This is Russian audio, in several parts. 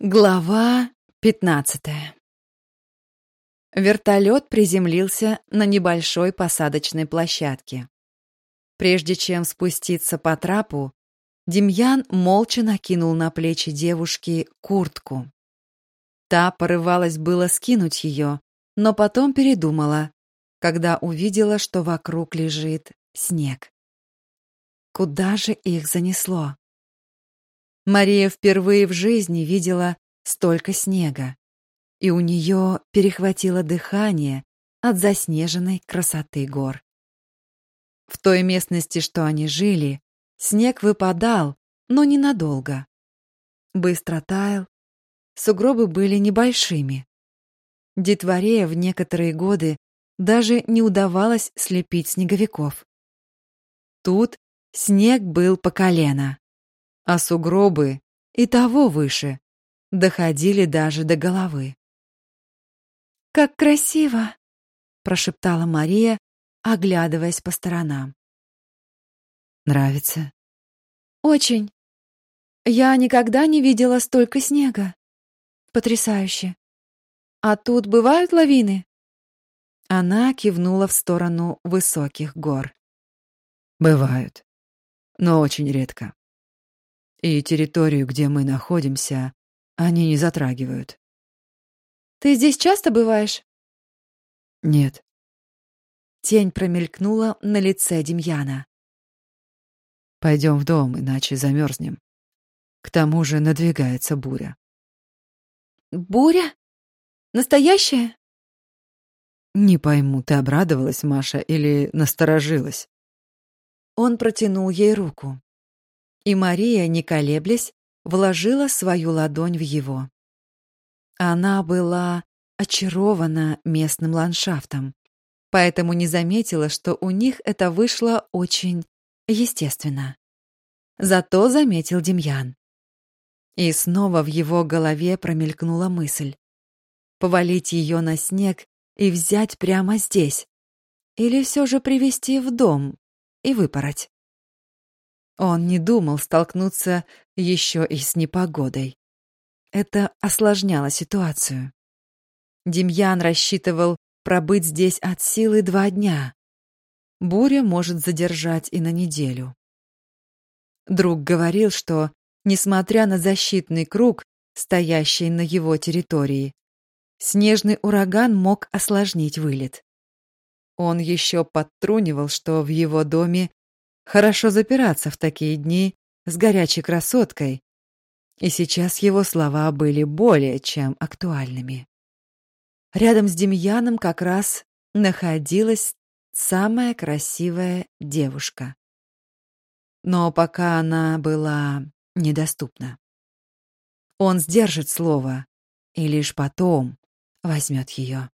Глава пятнадцатая Вертолет приземлился на небольшой посадочной площадке. Прежде чем спуститься по трапу, Демьян молча накинул на плечи девушки куртку. Та порывалась было скинуть ее, но потом передумала, когда увидела, что вокруг лежит снег. Куда же их занесло? Мария впервые в жизни видела столько снега, и у нее перехватило дыхание от заснеженной красоты гор. В той местности, что они жили, снег выпадал, но ненадолго. Быстро таял, сугробы были небольшими. Детворе в некоторые годы даже не удавалось слепить снеговиков. Тут снег был по колено а сугробы и того выше, доходили даже до головы. «Как красиво!» — прошептала Мария, оглядываясь по сторонам. «Нравится?» «Очень. Я никогда не видела столько снега. Потрясающе. А тут бывают лавины?» Она кивнула в сторону высоких гор. «Бывают, но очень редко. И территорию, где мы находимся, они не затрагивают. Ты здесь часто бываешь? Нет. Тень промелькнула на лице Демьяна. Пойдем в дом, иначе замерзнем. К тому же надвигается буря. Буря? Настоящая? Не пойму, ты обрадовалась, Маша, или насторожилась? Он протянул ей руку и Мария, не колеблясь, вложила свою ладонь в его. Она была очарована местным ландшафтом, поэтому не заметила, что у них это вышло очень естественно. Зато заметил Демьян. И снова в его голове промелькнула мысль. Повалить ее на снег и взять прямо здесь. Или все же привести в дом и выпороть. Он не думал столкнуться еще и с непогодой. Это осложняло ситуацию. Демьян рассчитывал пробыть здесь от силы два дня. Буря может задержать и на неделю. Друг говорил, что, несмотря на защитный круг, стоящий на его территории, снежный ураган мог осложнить вылет. Он еще подтрунивал, что в его доме Хорошо запираться в такие дни с горячей красоткой. И сейчас его слова были более чем актуальными. Рядом с Демьяном как раз находилась самая красивая девушка. Но пока она была недоступна. Он сдержит слово и лишь потом возьмет ее.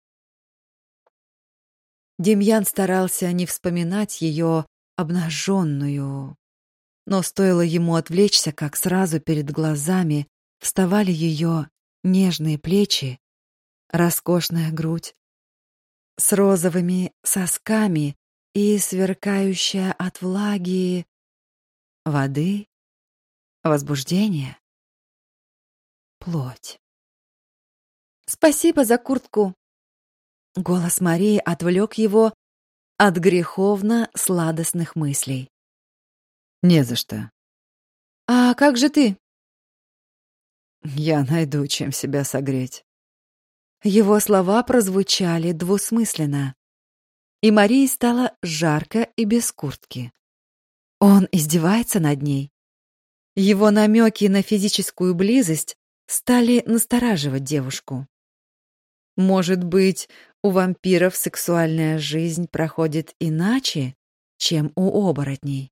Демьян старался не вспоминать ее обнаженную. Но стоило ему отвлечься, как сразу перед глазами вставали ее нежные плечи, роскошная грудь с розовыми сосками и сверкающая от влаги воды, возбуждение, плоть. «Спасибо за куртку!» Голос Марии отвлек его от греховно-сладостных мыслей. «Не за что». «А как же ты?» «Я найду, чем себя согреть». Его слова прозвучали двусмысленно, и Марии стало жарко и без куртки. Он издевается над ней. Его намеки на физическую близость стали настораживать девушку. Может быть, у вампиров сексуальная жизнь проходит иначе, чем у оборотней.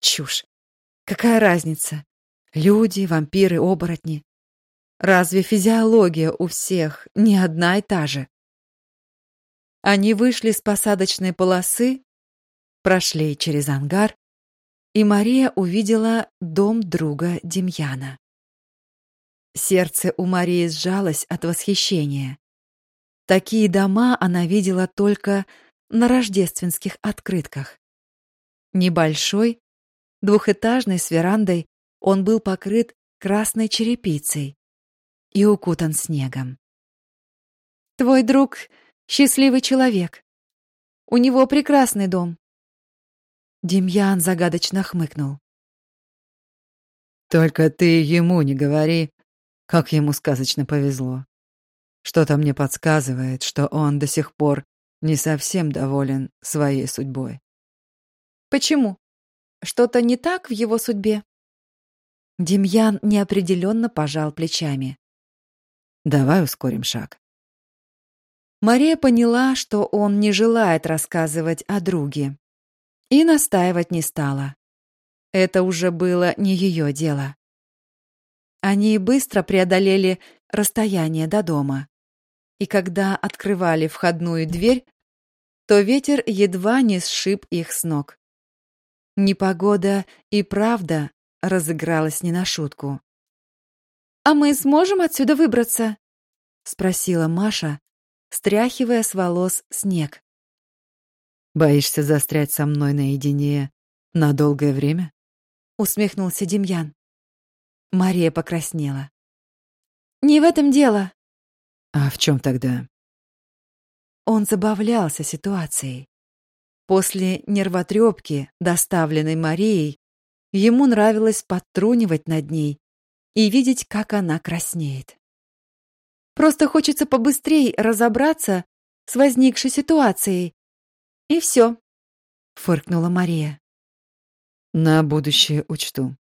Чушь. Какая разница? Люди, вампиры, оборотни. Разве физиология у всех не одна и та же? Они вышли с посадочной полосы, прошли через ангар, и Мария увидела дом друга Демьяна. Сердце у Марии сжалось от восхищения. Такие дома она видела только на рождественских открытках. Небольшой, двухэтажный с верандой, он был покрыт красной черепицей и укутан снегом. «Твой друг — счастливый человек. У него прекрасный дом». Демьян загадочно хмыкнул. «Только ты ему не говори, как ему сказочно повезло. Что-то мне подсказывает, что он до сих пор не совсем доволен своей судьбой. Почему? Что-то не так в его судьбе? Демьян неопределенно пожал плечами. Давай ускорим шаг. Мария поняла, что он не желает рассказывать о друге, и настаивать не стала. Это уже было не ее дело. Они быстро преодолели расстояние до дома. И когда открывали входную дверь, то ветер едва не сшиб их с ног. Непогода и правда разыгралась не на шутку. «А мы сможем отсюда выбраться?» — спросила Маша, стряхивая с волос снег. «Боишься застрять со мной наедине на долгое время?» — усмехнулся Демьян. Мария покраснела. «Не в этом дело». «А в чем тогда?» Он забавлялся ситуацией. После нервотрепки, доставленной Марией, ему нравилось подтрунивать над ней и видеть, как она краснеет. Просто хочется побыстрее разобраться с возникшей ситуацией. И все, фыркнула Мария. На будущее учту.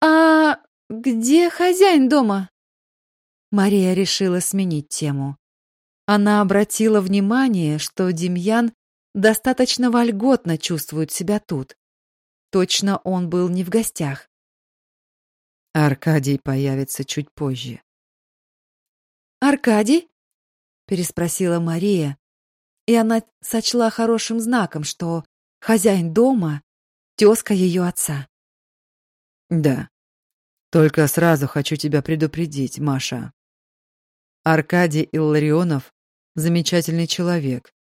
А где хозяин дома? Мария решила сменить тему. Она обратила внимание, что Демьян достаточно вольготно чувствует себя тут. Точно он был не в гостях. Аркадий появится чуть позже. Аркадий? переспросила Мария, и она сочла хорошим знаком, что хозяин дома тёзка ее отца. Да. Только сразу хочу тебя предупредить, Маша. Аркадий Илларионов замечательный человек,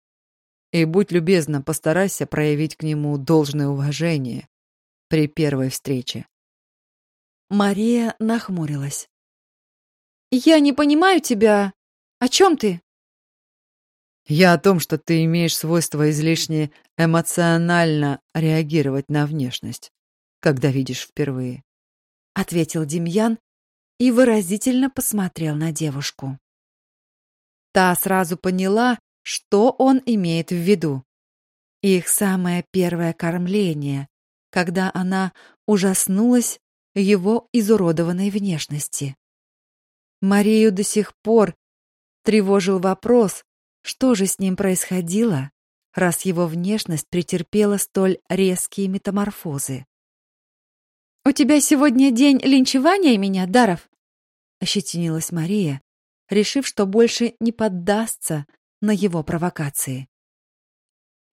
и будь любезна, постарайся проявить к нему должное уважение при первой встрече. Мария нахмурилась. Я не понимаю тебя. О чем ты? Я о том, что ты имеешь свойство излишне эмоционально реагировать на внешность, когда видишь впервые, ответил Демьян и выразительно посмотрел на девушку. Та сразу поняла, что он имеет в виду? Их самое первое кормление, когда она ужаснулась его изуродованной внешности. Марию до сих пор тревожил вопрос, что же с ним происходило, раз его внешность претерпела столь резкие метаморфозы. «У тебя сегодня день линчевания меня, Даров?» — ощетинилась Мария, решив, что больше не поддастся на его провокации.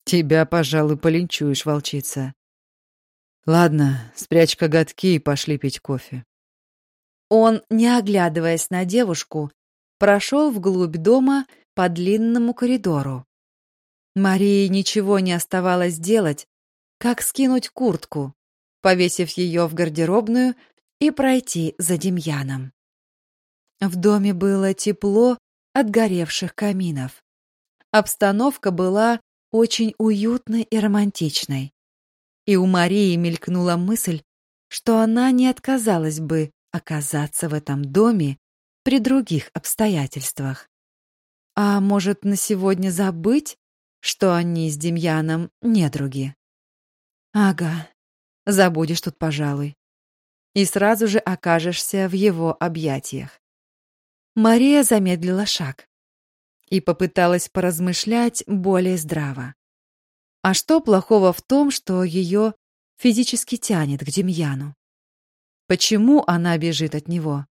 Тебя, пожалуй, полинчуешь, волчица. Ладно, спрячь коготки и пошли пить кофе. Он, не оглядываясь на девушку, прошел вглубь дома по длинному коридору. Марии ничего не оставалось делать, как скинуть куртку, повесив ее в гардеробную и пройти за Демьяном. В доме было тепло от горевших каминов. Обстановка была очень уютной и романтичной. И у Марии мелькнула мысль, что она не отказалась бы оказаться в этом доме при других обстоятельствах. А может, на сегодня забыть, что они с Демьяном недруги? Ага, забудешь тут, пожалуй. И сразу же окажешься в его объятиях. Мария замедлила шаг и попыталась поразмышлять более здраво. А что плохого в том, что ее физически тянет к Демьяну? Почему она бежит от него?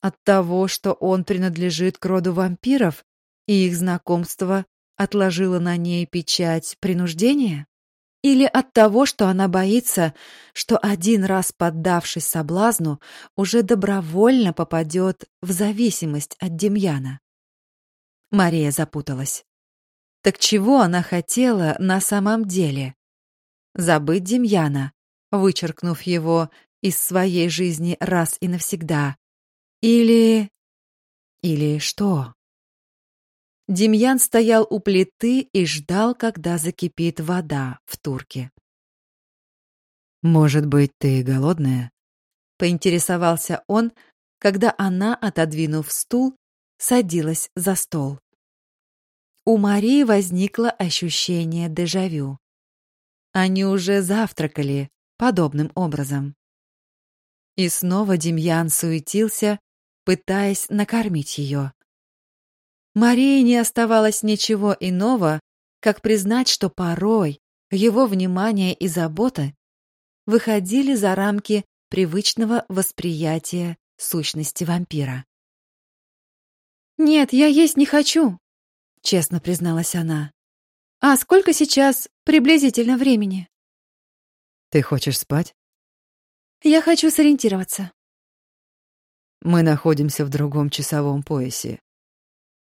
От того, что он принадлежит к роду вампиров, и их знакомство отложило на ней печать принуждения? Или от того, что она боится, что один раз поддавшись соблазну, уже добровольно попадет в зависимость от Демьяна? Мария запуталась. Так чего она хотела на самом деле? Забыть Демьяна, вычеркнув его из своей жизни раз и навсегда, Или... Или что? Демьян стоял у плиты и ждал, когда закипит вода в турке. «Может быть, ты голодная?» — поинтересовался он, когда она, отодвинув стул, садилась за стол. У Марии возникло ощущение дежавю. Они уже завтракали подобным образом. И снова Демьян суетился, пытаясь накормить ее. Марии не оставалось ничего иного, как признать, что порой его внимание и забота выходили за рамки привычного восприятия сущности вампира. «Нет, я есть не хочу», — честно призналась она. «А сколько сейчас приблизительно времени?» «Ты хочешь спать?» «Я хочу сориентироваться». «Мы находимся в другом часовом поясе.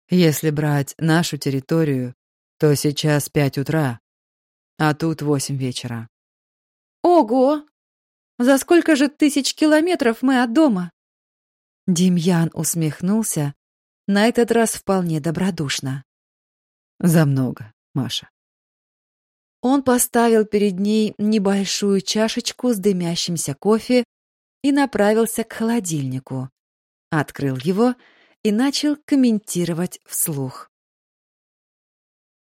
Если брать нашу территорию, то сейчас пять утра, а тут восемь вечера». «Ого! За сколько же тысяч километров мы от дома?» Демьян усмехнулся, на этот раз вполне добродушно. За много, Маша. Он поставил перед ней небольшую чашечку с дымящимся кофе и направился к холодильнику. Открыл его и начал комментировать вслух.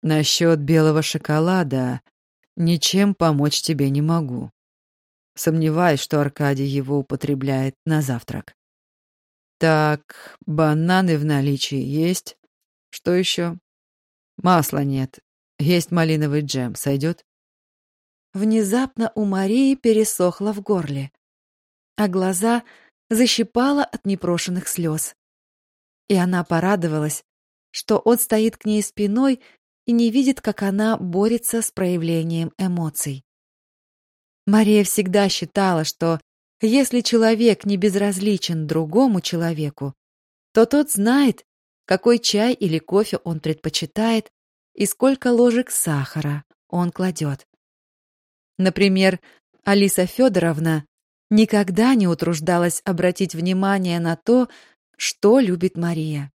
Насчет белого шоколада ничем помочь тебе не могу. Сомневаюсь, что Аркадий его употребляет на завтрак. Так, бананы в наличии есть. Что еще? Масла нет. Есть малиновый джем. Сойдет? Внезапно у Марии пересохло в горле, а глаза защипало от непрошенных слез. И она порадовалась, что он стоит к ней спиной и не видит, как она борется с проявлением эмоций. Мария всегда считала, что если человек не безразличен другому человеку, то тот знает, какой чай или кофе он предпочитает и сколько ложек сахара он кладет. Например, Алиса Федоровна никогда не утруждалась обратить внимание на то, что любит Мария.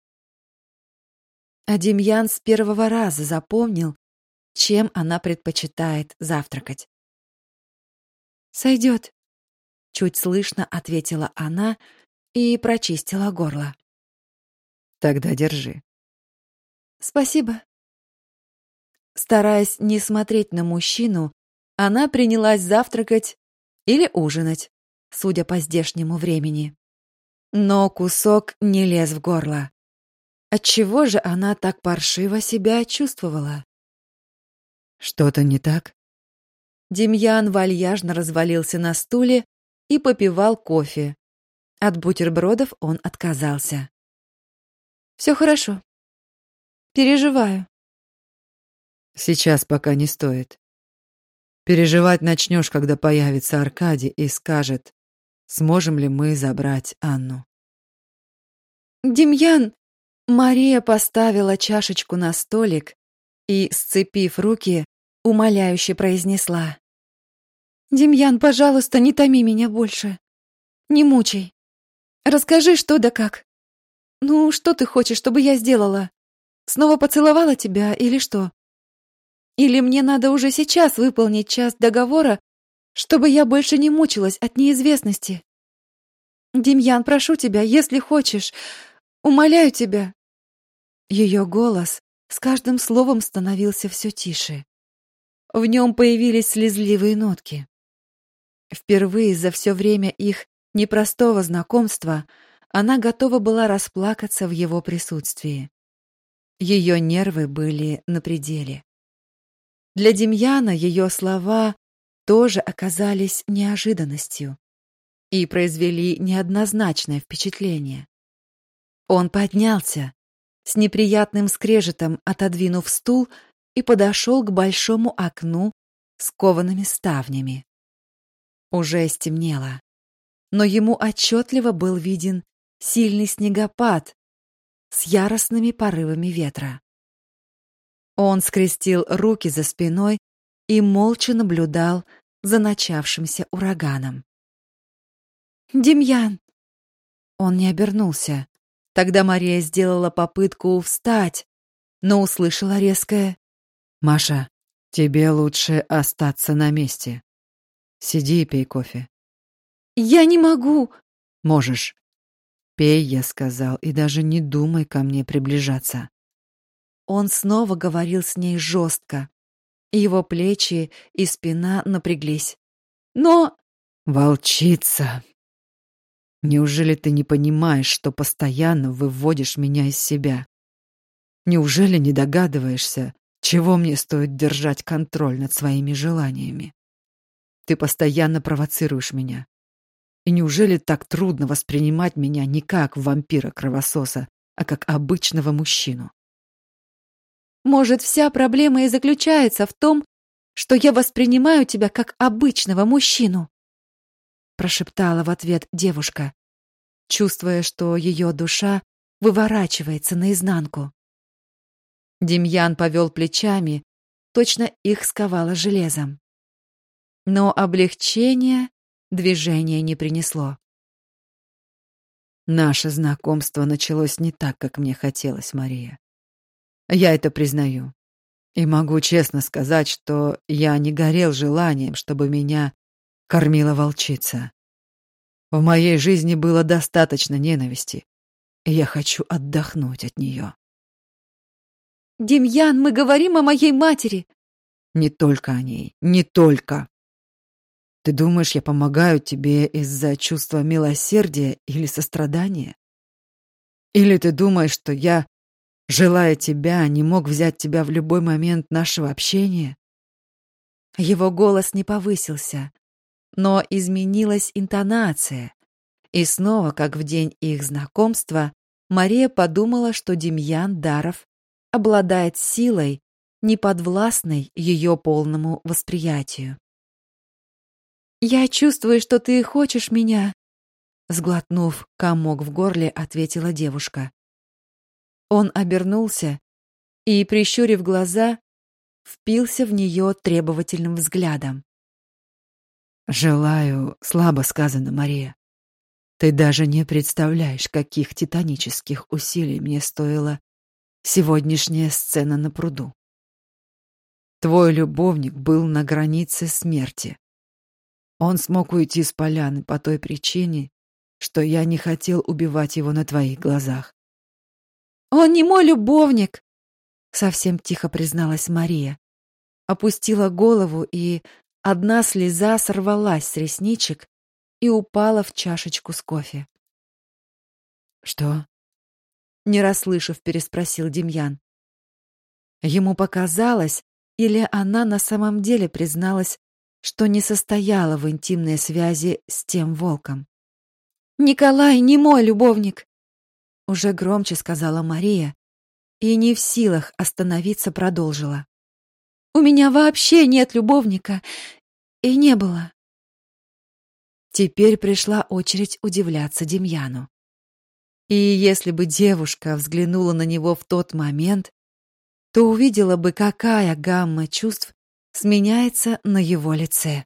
А Демьян с первого раза запомнил, чем она предпочитает завтракать. «Сойдет», Чуть слышно ответила она и прочистила горло. Тогда держи. Спасибо. Стараясь не смотреть на мужчину, она принялась завтракать или ужинать, судя по здешнему времени. Но кусок не лез в горло. Отчего же она так паршиво себя чувствовала? Что-то не так? Демьян вальяжно развалился на стуле и попивал кофе. От бутербродов он отказался. Все хорошо. Переживаю. Сейчас пока не стоит. Переживать начнешь, когда появится Аркадий и скажет, сможем ли мы забрать Анну. Демьян, Мария поставила чашечку на столик и, сцепив руки, умоляюще произнесла: «Демьян, пожалуйста, не томи меня больше. Не мучай. Расскажи, что да как. Ну, что ты хочешь, чтобы я сделала? Снова поцеловала тебя или что? Или мне надо уже сейчас выполнить часть договора, чтобы я больше не мучилась от неизвестности? Демьян, прошу тебя, если хочешь, умоляю тебя». Ее голос с каждым словом становился все тише. В нем появились слезливые нотки. Впервые за все время их непростого знакомства она готова была расплакаться в его присутствии. Ее нервы были на пределе. Для Демьяна ее слова тоже оказались неожиданностью и произвели неоднозначное впечатление. Он поднялся, с неприятным скрежетом отодвинув стул и подошел к большому окну с коваными ставнями. Уже стемнело, но ему отчетливо был виден сильный снегопад с яростными порывами ветра. Он скрестил руки за спиной и молча наблюдал за начавшимся ураганом. «Демьян!» Он не обернулся. Тогда Мария сделала попытку встать, но услышала резкое «Маша, тебе лучше остаться на месте. Сиди и пей кофе». «Я не могу!» «Можешь. Пей, я сказал, и даже не думай ко мне приближаться». Он снова говорил с ней жестко. Его плечи и спина напряглись. «Но...» «Волчица!» Неужели ты не понимаешь, что постоянно выводишь меня из себя? Неужели не догадываешься, чего мне стоит держать контроль над своими желаниями? Ты постоянно провоцируешь меня. И неужели так трудно воспринимать меня не как вампира-кровососа, а как обычного мужчину? Может, вся проблема и заключается в том, что я воспринимаю тебя как обычного мужчину? прошептала в ответ девушка, чувствуя, что ее душа выворачивается наизнанку. Демьян повел плечами, точно их сковало железом. Но облегчение движение не принесло. Наше знакомство началось не так, как мне хотелось, Мария. Я это признаю. И могу честно сказать, что я не горел желанием, чтобы меня кормила волчица. В моей жизни было достаточно ненависти, и я хочу отдохнуть от нее. «Демьян, мы говорим о моей матери!» «Не только о ней, не только!» «Ты думаешь, я помогаю тебе из-за чувства милосердия или сострадания? Или ты думаешь, что я, желая тебя, не мог взять тебя в любой момент нашего общения?» Его голос не повысился, но изменилась интонация. И снова, как в день их знакомства, Мария подумала, что Демьян Даров обладает силой, неподвластной ее полному восприятию. «Я чувствую, что ты хочешь меня», — сглотнув комок в горле, ответила девушка. Он обернулся и, прищурив глаза, впился в нее требовательным взглядом. «Желаю, слабо сказано, Мария. Ты даже не представляешь, каких титанических усилий мне стоило сегодняшняя сцена на пруду. Твой любовник был на границе смерти. Он смог уйти с поляны по той причине, что я не хотел убивать его на твоих глазах. Он не мой любовник, совсем тихо призналась Мария. Опустила голову, и одна слеза сорвалась с ресничек и упала в чашечку с кофе. Что? не расслышав, переспросил Демьян. Ему показалось, или она на самом деле призналась, что не состояла в интимной связи с тем волком. Николай не мой любовник, уже громче сказала Мария и не в силах остановиться продолжила. У меня вообще нет любовника и не было. Теперь пришла очередь удивляться Демьяну. И если бы девушка взглянула на него в тот момент, то увидела бы, какая гамма чувств сменяется на его лице.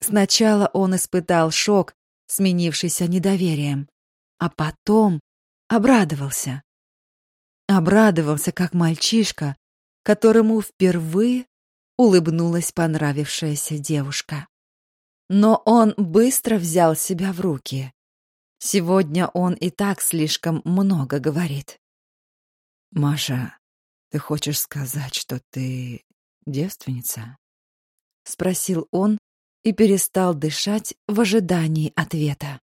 Сначала он испытал шок, сменившийся недоверием, а потом обрадовался. Обрадовался, как мальчишка, которому впервые улыбнулась понравившаяся девушка. Но он быстро взял себя в руки. Сегодня он и так слишком много говорит. Маша, ты хочешь сказать, что ты девственница? спросил он и перестал дышать в ожидании ответа.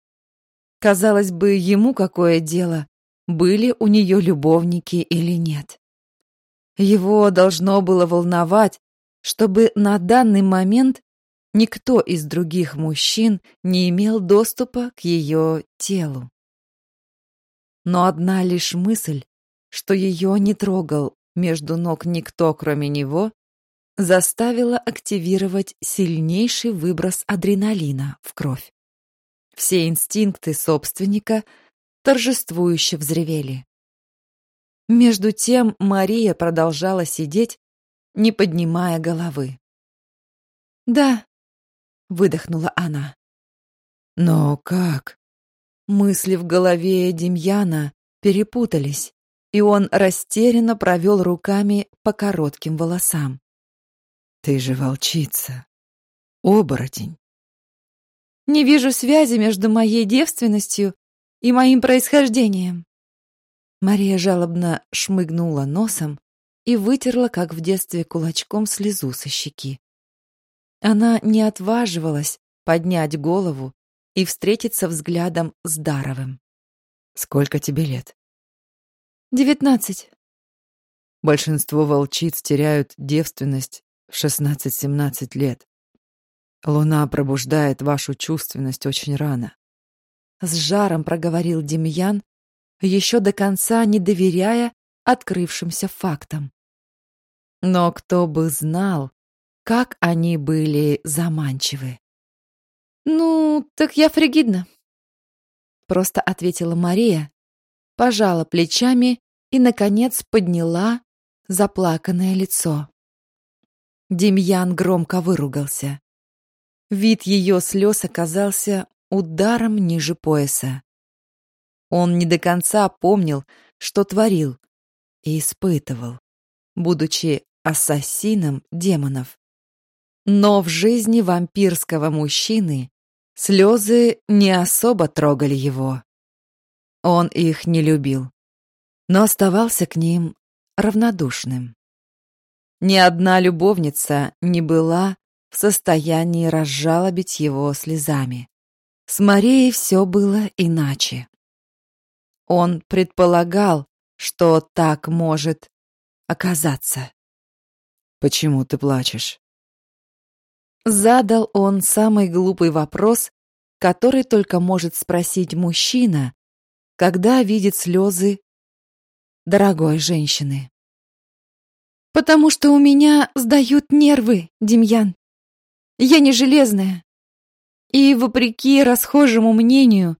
Казалось бы, ему какое дело, были у нее любовники или нет. Его должно было волновать, чтобы на данный момент Никто из других мужчин не имел доступа к ее телу. Но одна лишь мысль, что ее не трогал между ног никто, кроме него, заставила активировать сильнейший выброс адреналина в кровь. Все инстинкты собственника торжествующе взревели. Между тем Мария продолжала сидеть, не поднимая головы. Да, выдохнула она. Но как? Мысли в голове Демьяна перепутались, и он растерянно провел руками по коротким волосам. «Ты же волчица, оборотень». «Не вижу связи между моей девственностью и моим происхождением». Мария жалобно шмыгнула носом и вытерла, как в детстве, кулачком слезу со щеки. Она не отваживалась поднять голову и встретиться взглядом с Даровым. «Сколько тебе лет?» «Девятнадцать». Большинство волчиц теряют девственность в шестнадцать-семнадцать лет. Луна пробуждает вашу чувственность очень рано. С жаром проговорил Демьян, еще до конца не доверяя открывшимся фактам. Но кто бы знал, как они были заманчивы. «Ну, так я фригидна», — просто ответила Мария, пожала плечами и, наконец, подняла заплаканное лицо. Демьян громко выругался. Вид ее слез оказался ударом ниже пояса. Он не до конца помнил, что творил и испытывал, будучи ассасином демонов. Но в жизни вампирского мужчины слезы не особо трогали его. Он их не любил, но оставался к ним равнодушным. Ни одна любовница не была в состоянии разжалобить его слезами. С Марией все было иначе. Он предполагал, что так может оказаться. «Почему ты плачешь?» Задал он самый глупый вопрос, который только может спросить мужчина, когда видит слезы дорогой женщины. «Потому что у меня сдают нервы, Демьян. Я не железная. И, вопреки расхожему мнению,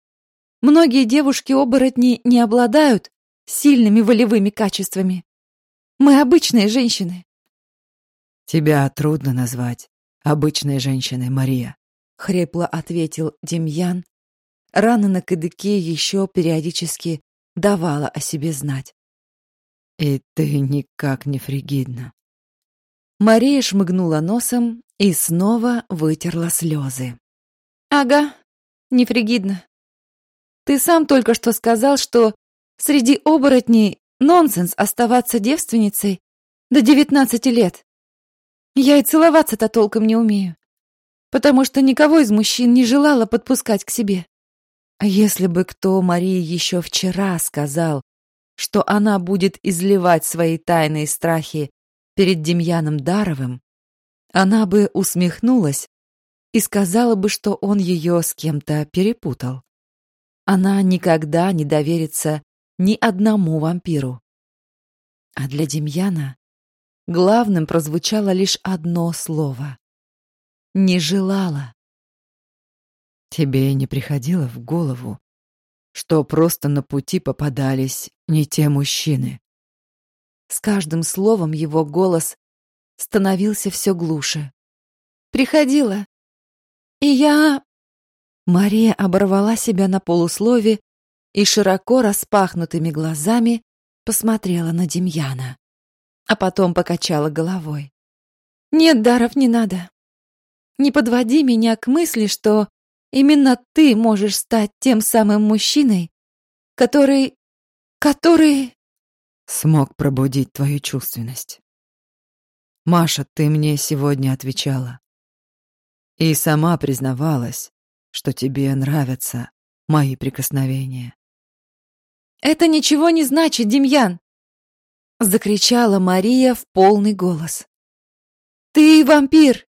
многие девушки-оборотни не обладают сильными волевыми качествами. Мы обычные женщины. Тебя трудно назвать обычной женщиной, Мария, хрипло ответил Демьян. Рана на кадыке еще периодически давала о себе знать. И ты никак не фригидна. Мария шмыгнула носом и снова вытерла слезы. Ага, не фригидна. Ты сам только что сказал, что Среди оборотней нонсенс оставаться девственницей до девятнадцати лет. Я и целоваться-то толком не умею, потому что никого из мужчин не желала подпускать к себе. А если бы кто Марии еще вчера сказал, что она будет изливать свои тайные страхи перед Демьяном Даровым, она бы усмехнулась и сказала бы, что он ее с кем-то перепутал. Она никогда не доверится ни одному вампиру. А для Демьяна главным прозвучало лишь одно слово. Не желала. Тебе не приходило в голову, что просто на пути попадались не те мужчины? С каждым словом его голос становился все глуше. Приходила. И я... Мария оборвала себя на полуслове и широко распахнутыми глазами посмотрела на Демьяна, а потом покачала головой. «Нет, Даров, не надо. Не подводи меня к мысли, что именно ты можешь стать тем самым мужчиной, который... который...» Смог пробудить твою чувственность. Маша, ты мне сегодня отвечала. И сама признавалась, что тебе нравятся мои прикосновения. Это ничего не значит, Демьян, закричала Мария в полный голос. Ты вампир.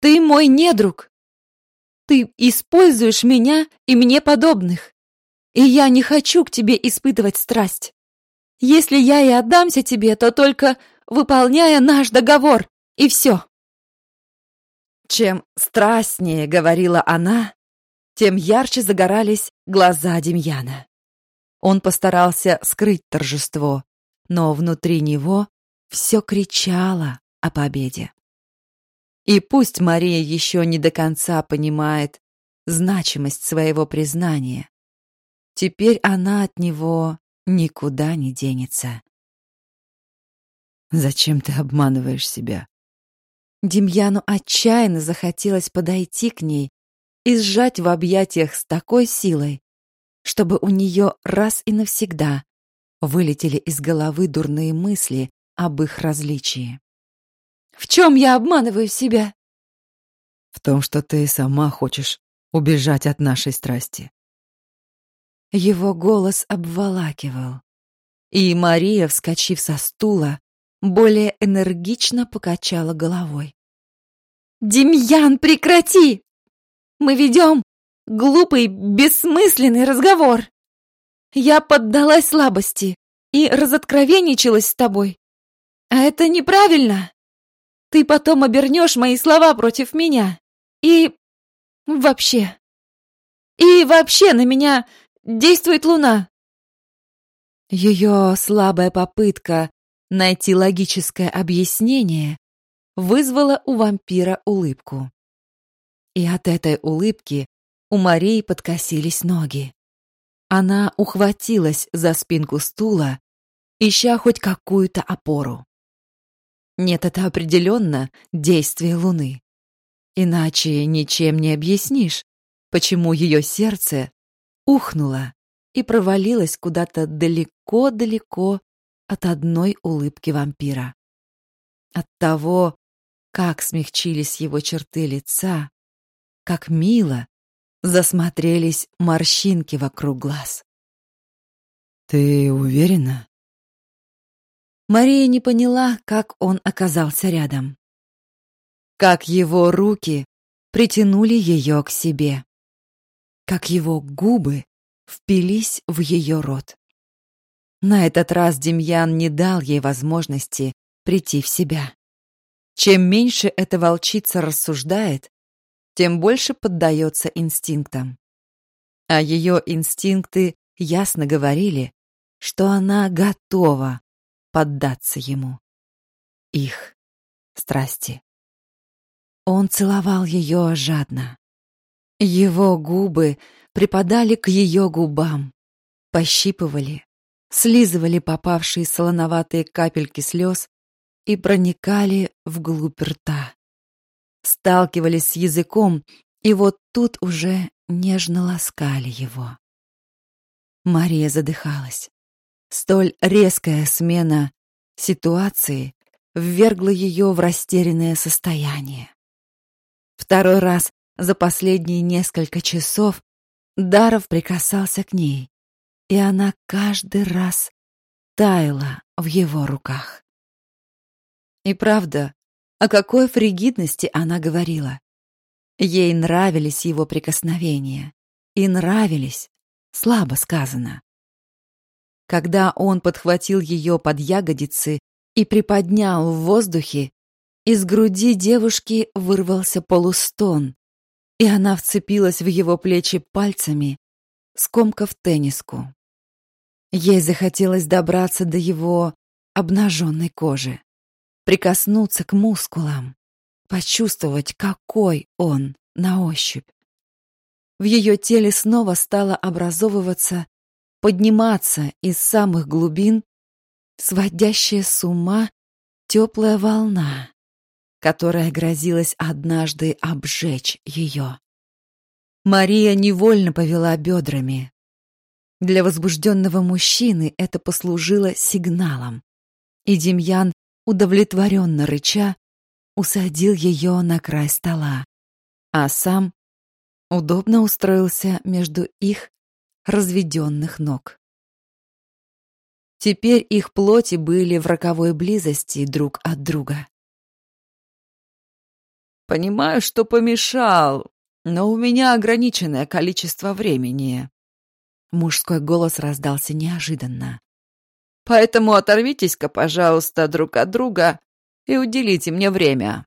Ты мой недруг. Ты используешь меня и мне подобных. И я не хочу к тебе испытывать страсть. Если я и отдамся тебе, то только выполняя наш договор, и все. Чем страстнее говорила она, тем ярче загорались глаза Демьяна. Он постарался скрыть торжество, но внутри него все кричало о победе. И пусть Мария еще не до конца понимает значимость своего признания, Теперь она от него никуда не денется. Зачем ты обманываешь себя? Демьяну отчаянно захотелось подойти к ней и сжать в объятиях с такой силой, чтобы у нее раз и навсегда вылетели из головы дурные мысли об их различии. «В чем я обманываю себя?» «В том, что ты сама хочешь убежать от нашей страсти». Его голос обволакивал, и Мария, вскочив со стула, более энергично покачала головой. «Демьян, прекрати! Мы ведем глупый, бессмысленный разговор. Я поддалась слабости и разоткровенничалась с тобой. А это неправильно. Ты потом обернешь мои слова против меня. И... вообще... И вообще на меня действует луна. Ее слабая попытка Найти логическое объяснение вызвало у вампира улыбку. И от этой улыбки у Марии подкосились ноги. Она ухватилась за спинку стула, ища хоть какую-то опору. Нет, это определенно действие Луны. Иначе ничем не объяснишь, почему ее сердце ухнуло и провалилось куда-то далеко-далеко от одной улыбки вампира. От того, как смягчились его черты лица, как мило засмотрелись морщинки вокруг глаз. «Ты уверена?» Мария не поняла, как он оказался рядом. Как его руки притянули ее к себе. Как его губы впились в ее рот. На этот раз Демьян не дал ей возможности прийти в себя. Чем меньше эта волчица рассуждает, тем больше поддается инстинктам. А ее инстинкты ясно говорили, что она готова поддаться ему. Их страсти. Он целовал ее жадно. Его губы припадали к ее губам, пощипывали, слизывали попавшие солоноватые капельки слез и проникали вглубь рта. Сталкивались с языком, и вот тут уже нежно ласкали его. Мария задыхалась. Столь резкая смена ситуации ввергла ее в растерянное состояние. Второй раз за последние несколько часов Даров прикасался к ней, и она каждый раз таяла в его руках. И правда, о какой фригидности она говорила. Ей нравились его прикосновения. И нравились, слабо сказано. Когда он подхватил ее под ягодицы и приподнял в воздухе, из груди девушки вырвался полустон, и она вцепилась в его плечи пальцами, скомкав тенниску. Ей захотелось добраться до его обнаженной кожи, прикоснуться к мускулам, почувствовать, какой он на ощупь. В ее теле снова стало образовываться, подниматься из самых глубин сводящая с ума теплая волна, которая грозилась однажды обжечь ее. Мария невольно повела бедрами, для возбужденного мужчины это послужило сигналом, и Демьян, удовлетворенно рыча, усадил ее на край стола, а сам удобно устроился между их разведенных ног. Теперь их плоти были в роковой близости друг от друга. «Понимаю, что помешал, но у меня ограниченное количество времени», Мужской голос раздался неожиданно. «Поэтому оторвитесь-ка, пожалуйста, друг от друга и уделите мне время».